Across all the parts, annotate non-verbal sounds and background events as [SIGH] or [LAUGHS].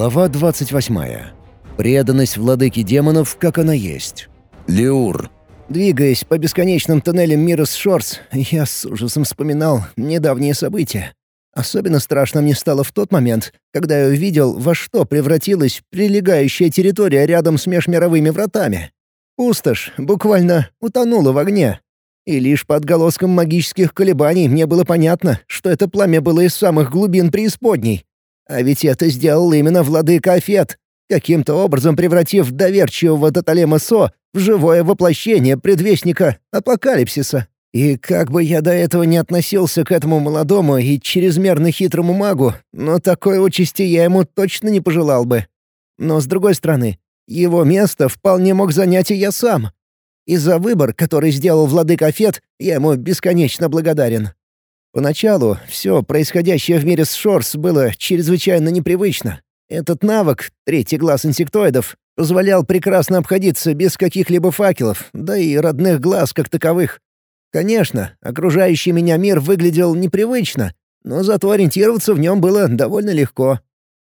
Глава 28. Преданность владыки демонов, как она есть. Леур. Двигаясь по бесконечным тоннелям мира с Шорс, я с ужасом вспоминал недавние события. Особенно страшно мне стало в тот момент, когда я увидел, во что превратилась прилегающая территория рядом с межмировыми вратами. Пустошь буквально утонула в огне. И лишь по отголоскам магических колебаний мне было понятно, что это пламя было из самых глубин преисподней. А ведь это сделал именно владыка Афет, каким-то образом превратив доверчивого Таталема Со в живое воплощение предвестника апокалипсиса. И как бы я до этого не относился к этому молодому и чрезмерно хитрому магу, но такой участи я ему точно не пожелал бы. Но с другой стороны, его место вполне мог занять и я сам. И за выбор, который сделал владыка Афет, я ему бесконечно благодарен. Поначалу все происходящее в мире с Шорс было чрезвычайно непривычно. Этот навык, третий глаз инсектоидов, позволял прекрасно обходиться без каких-либо факелов, да и родных глаз как таковых. Конечно, окружающий меня мир выглядел непривычно, но зато ориентироваться в нем было довольно легко.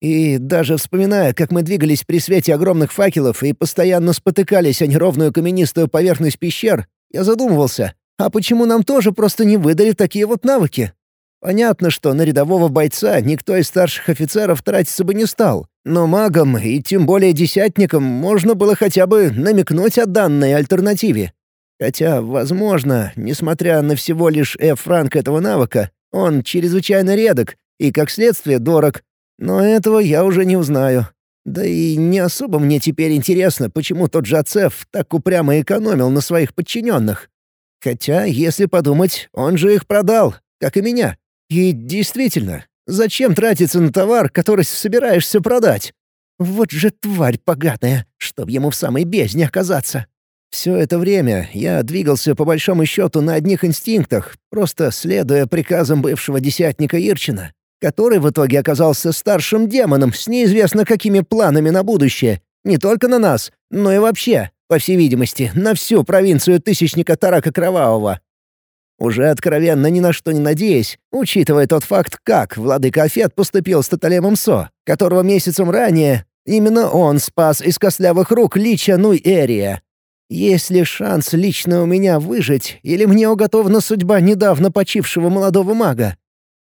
И даже вспоминая, как мы двигались при свете огромных факелов и постоянно спотыкались о неровную каменистую поверхность пещер, я задумывался, а почему нам тоже просто не выдали такие вот навыки? Понятно, что на рядового бойца никто из старших офицеров тратиться бы не стал, но магам и тем более десятникам можно было хотя бы намекнуть о данной альтернативе. Хотя, возможно, несмотря на всего лишь F-франк этого навыка, он чрезвычайно редок и, как следствие, дорог. Но этого я уже не узнаю. Да и не особо мне теперь интересно, почему тот же Ацеф так упрямо экономил на своих подчиненных. Хотя, если подумать, он же их продал, как и меня. И действительно, зачем тратиться на товар, который собираешься продать? Вот же тварь поганая, чтоб ему в самой бездне оказаться. Все это время я двигался по большому счету на одних инстинктах, просто следуя приказам бывшего десятника Ирчина, который в итоге оказался старшим демоном с неизвестно какими планами на будущее, не только на нас, но и вообще. По всей видимости, на всю провинцию Тысячника Тарака Кровавого. Уже откровенно ни на что не надеясь, учитывая тот факт, как владыка Афет поступил с Таталемом Со, которого месяцем ранее именно он спас из костлявых рук Лича Нуй-Эрия. Есть ли шанс лично у меня выжить, или мне уготована судьба недавно почившего молодого мага?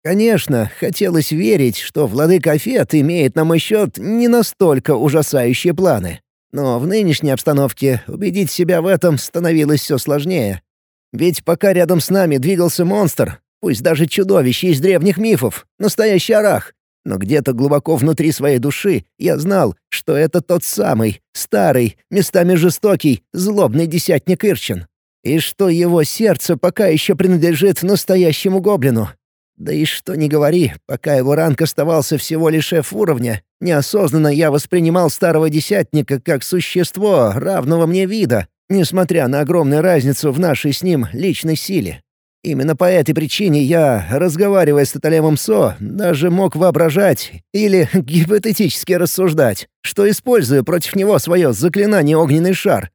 Конечно, хотелось верить, что владыка Афет имеет на мой счет не настолько ужасающие планы. Но в нынешней обстановке убедить себя в этом становилось все сложнее. Ведь пока рядом с нами двигался монстр, пусть даже чудовище из древних мифов, настоящий арах, но где-то глубоко внутри своей души я знал, что это тот самый, старый, местами жестокий, злобный десятник Ирчин. И что его сердце пока еще принадлежит настоящему гоблину, да и что ни говори, пока его ранг оставался всего лишь F-уровня, неосознанно я воспринимал старого десятника как существо равного мне вида, несмотря на огромную разницу в нашей с ним личной силе. Именно по этой причине я, разговаривая с Таталемом Со, даже мог воображать или [LAUGHS] гипотетически рассуждать, что использую против него свое заклинание «Огненный шар».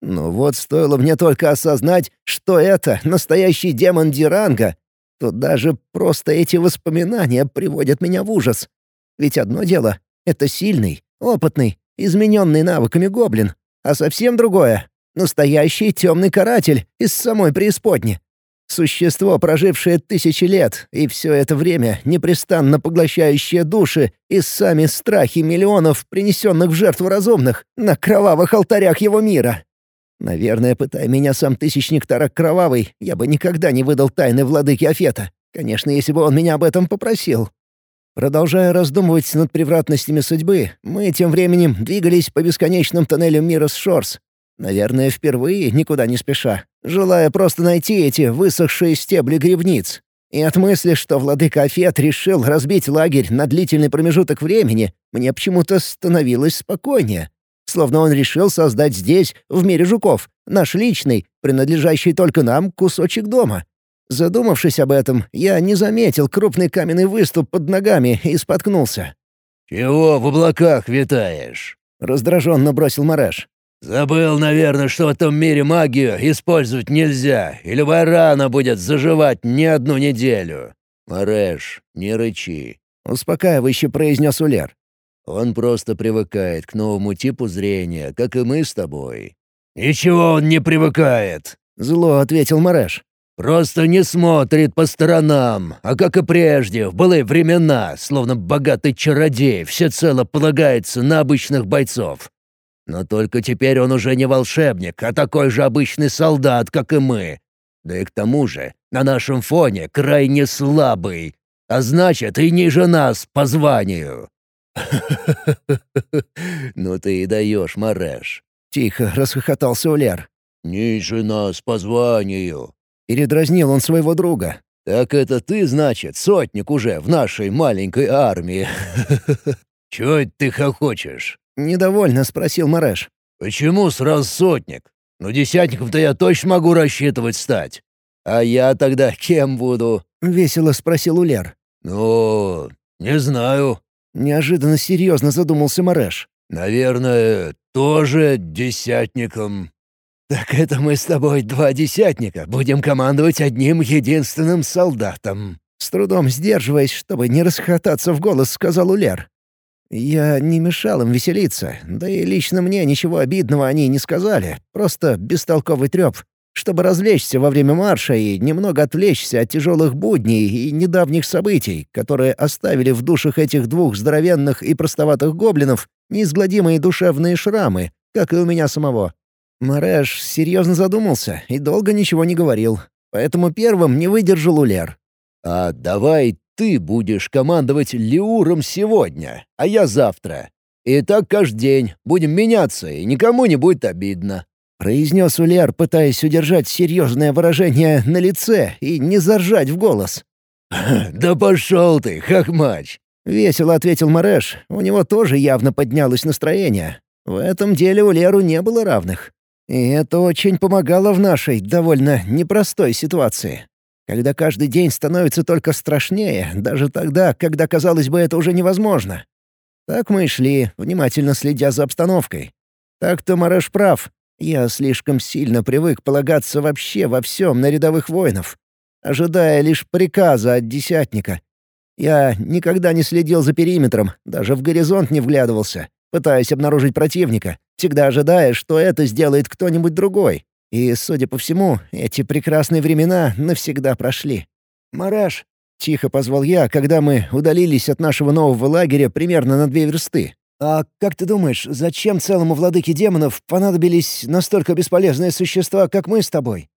Но вот стоило мне только осознать, что это настоящий демон Диранга, то даже просто эти воспоминания приводят меня в ужас. Ведь одно дело — это сильный, опытный, измененный навыками гоблин, а совсем другое — настоящий темный каратель из самой преисподни. Существо, прожившее тысячи лет, и все это время непрестанно поглощающее души и сами страхи миллионов, принесенных в жертву разумных, на кровавых алтарях его мира. Наверное, пытая меня сам Тысячник Тарак Кровавый, я бы никогда не выдал тайны владыки Афета. Конечно, если бы он меня об этом попросил. Продолжая раздумывать над превратностями судьбы, мы тем временем двигались по бесконечным тоннелям мира с Шорс. Наверное, впервые, никуда не спеша, желая просто найти эти высохшие стебли грибниц. И от мысли, что владыка Афет решил разбить лагерь на длительный промежуток времени, мне почему-то становилось спокойнее. Словно он решил создать здесь, в мире жуков, наш личный, принадлежащий только нам, кусочек дома. Задумавшись об этом, я не заметил крупный каменный выступ под ногами и споткнулся. «Чего в облаках витаешь?» — раздраженно бросил Мареш. «Забыл, наверное, что в этом мире магию использовать нельзя, и любая рана будет заживать не одну неделю. Мареш, не рычи», — успокаивающе произнес Улер. Он просто привыкает к новому типу зрения, как и мы с тобой». «Ничего он не привыкает», — зло ответил Мареш. «Просто не смотрит по сторонам, а как и прежде, в былые времена, словно богатый чародей, всецело полагается на обычных бойцов. Но только теперь он уже не волшебник, а такой же обычный солдат, как и мы. Да и к тому же, на нашем фоне крайне слабый, а значит и ниже нас по званию. [LAUGHS] «Ну ты и даешь, Мареш!» — тихо расхохотался Уляр. «Ниже нас по званию!» — передразнил он своего друга. «Так это ты, значит, сотник уже в нашей маленькой армии!» [LAUGHS] «Чего ты хохочешь?» — недовольно спросил Мареш. «Почему сразу сотник? Ну, десятником-то я точно могу рассчитывать стать. А я тогда кем буду?» — весело спросил Улер. «Ну, не знаю». Неожиданно серьезно задумался Мареш. «Наверное, тоже десятником». «Так это мы с тобой два десятника, будем командовать одним единственным солдатом». С трудом сдерживаясь, чтобы не расхотаться в голос, сказал Улер. Я не мешал им веселиться, да и лично мне ничего обидного они не сказали, просто бестолковый трёп чтобы развлечься во время марша и немного отвлечься от тяжелых будней и недавних событий, которые оставили в душах этих двух здоровенных и простоватых гоблинов неизгладимые душевные шрамы, как и у меня самого. Мареш серьезно задумался и долго ничего не говорил, поэтому первым не выдержал Улер. «А давай ты будешь командовать Леуром сегодня, а я завтра. И так каждый день. Будем меняться, и никому не будет обидно». — произнес Уляр, пытаясь удержать серьезное выражение на лице и не заржать в голос. [LAUGHS] «Да пошел ты, хахмач!» — весело ответил Мареш. У него тоже явно поднялось настроение. В этом деле у Леру не было равных. И это очень помогало в нашей довольно непростой ситуации. Когда каждый день становится только страшнее, даже тогда, когда, казалось бы, это уже невозможно. Так мы и шли, внимательно следя за обстановкой. Так-то Мареш прав. Я слишком сильно привык полагаться вообще во всем на рядовых воинов, ожидая лишь приказа от десятника. Я никогда не следил за периметром, даже в горизонт не вглядывался, пытаясь обнаружить противника, всегда ожидая, что это сделает кто-нибудь другой. И, судя по всему, эти прекрасные времена навсегда прошли. «Мараш!» — тихо позвал я, когда мы удалились от нашего нового лагеря примерно на две версты. «А как ты думаешь, зачем целому владыке демонов понадобились настолько бесполезные существа, как мы с тобой?»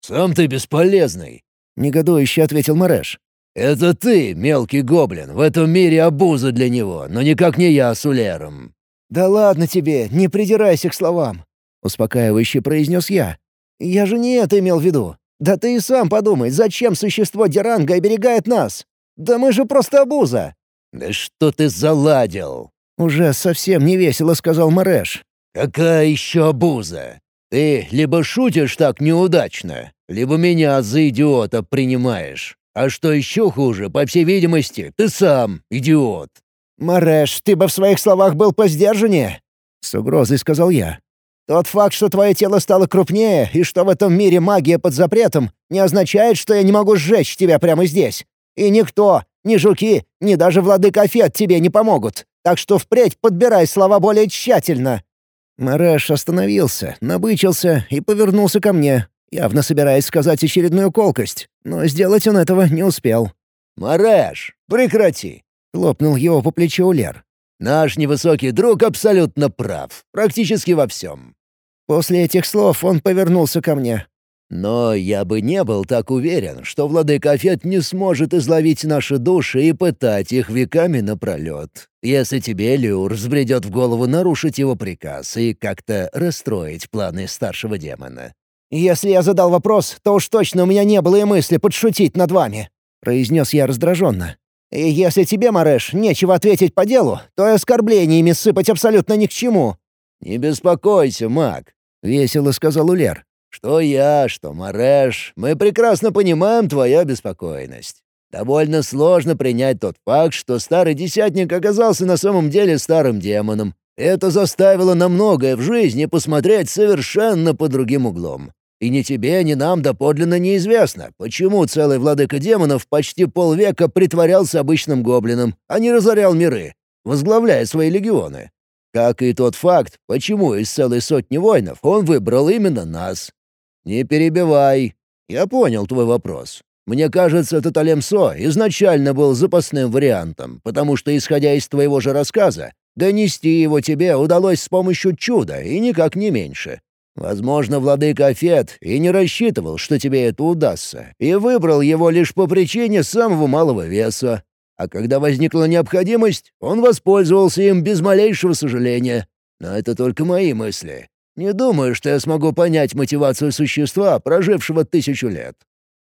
«Сам ты бесполезный», — негодующе ответил Мареш. «Это ты, мелкий гоблин, в этом мире обуза для него, но никак не я с Улером». «Да ладно тебе, не придирайся к словам», — успокаивающе произнес я. «Я же не это имел в виду. Да ты и сам подумай, зачем существо Деранга оберегает нас? Да мы же просто обуза!» «Да что ты заладил?» Уже совсем не весело сказал Мареш. «Какая еще обуза? Ты либо шутишь так неудачно, либо меня за идиота принимаешь. А что еще хуже, по всей видимости, ты сам идиот». «Мареш, ты бы в своих словах был посдержаннее», — с угрозой сказал я. «Тот факт, что твое тело стало крупнее и что в этом мире магия под запретом, не означает, что я не могу сжечь тебя прямо здесь. И никто, ни жуки, ни даже владыка Фет тебе не помогут. Так что впредь подбирай слова более тщательно». Мараш остановился, набычился и повернулся ко мне, явно собираясь сказать очередную колкость, но сделать он этого не успел. «Мараш, прекрати!» — хлопнул его по плечу Улер. «Наш невысокий друг абсолютно прав, практически во всем». После этих слов он повернулся ко мне. Но я бы не был так уверен, что владыка Афет не сможет изловить наши души и пытать их веками напролет. Если тебе, Люр, взбредет в голову нарушить его приказ и как-то расстроить планы старшего демона. «Если я задал вопрос, то уж точно у меня не было и мысли подшутить над вами», — произнес я раздраженно. «И если тебе, Мареш, нечего ответить по делу, то и оскорблениями сыпать абсолютно ни к чему». «Не беспокойся, маг», — весело сказал Улер. Что я, что Мареш, мы прекрасно понимаем твою беспокойность. Довольно сложно принять тот факт, что старый десятник оказался на самом деле старым демоном. Это заставило на многое в жизни посмотреть совершенно по другим углом. И ни тебе, ни нам доподлинно неизвестно, почему целый владыка демонов почти полвека притворялся обычным гоблином, а не разорял миры. возглавляя свои легионы. Как и тот факт, почему из целой сотни воинов он выбрал именно нас. Не перебивай. Я понял твой вопрос. Мне кажется, Таталемсо изначально был запасным вариантом, потому что, исходя из твоего же рассказа, донести его тебе удалось с помощью чуда и никак не меньше. Возможно, владыка Афет и не рассчитывал, что тебе это удастся, и выбрал его лишь по причине самого малого веса. А когда возникла необходимость, он воспользовался им без малейшего сожаления. Но это только мои мысли. Не думаю, что я смогу понять мотивацию существа, прожившего тысячу лет.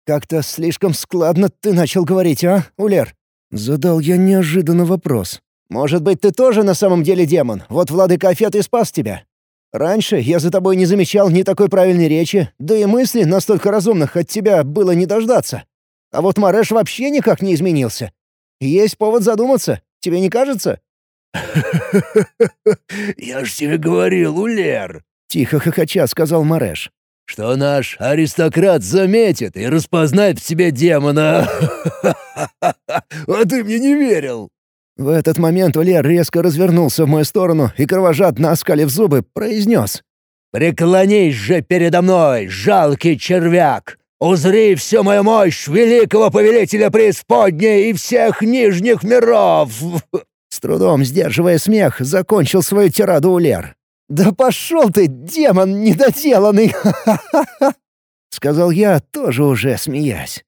«Как-то слишком складно ты начал говорить, а, Улер?» Задал я неожиданно вопрос. «Может быть, ты тоже на самом деле демон? Вот владыка Афет и спас тебя. Раньше я за тобой не замечал ни такой правильной речи, да и мысли настолько разумных от тебя было не дождаться. А вот Мареш вообще никак не изменился. Есть повод задуматься, тебе не кажется?» [LAUGHS] «Я ж тебе говорил, Улер!» — тихо хохоча сказал Мареш что наш аристократ заметит и распознает в тебе демона. А ты мне не верил!» В этот момент Улер резко развернулся в мою сторону и, кровожадно оскалив зубы, произнес. «Преклонись же передо мной, жалкий червяк! Узри всю мою мощь великого повелителя преисподней и всех нижних миров!» С трудом сдерживая смех, закончил свою тираду Улер. «Да пошел ты, демон недоделанный!» [LAUGHS] — сказал я, тоже уже смеясь.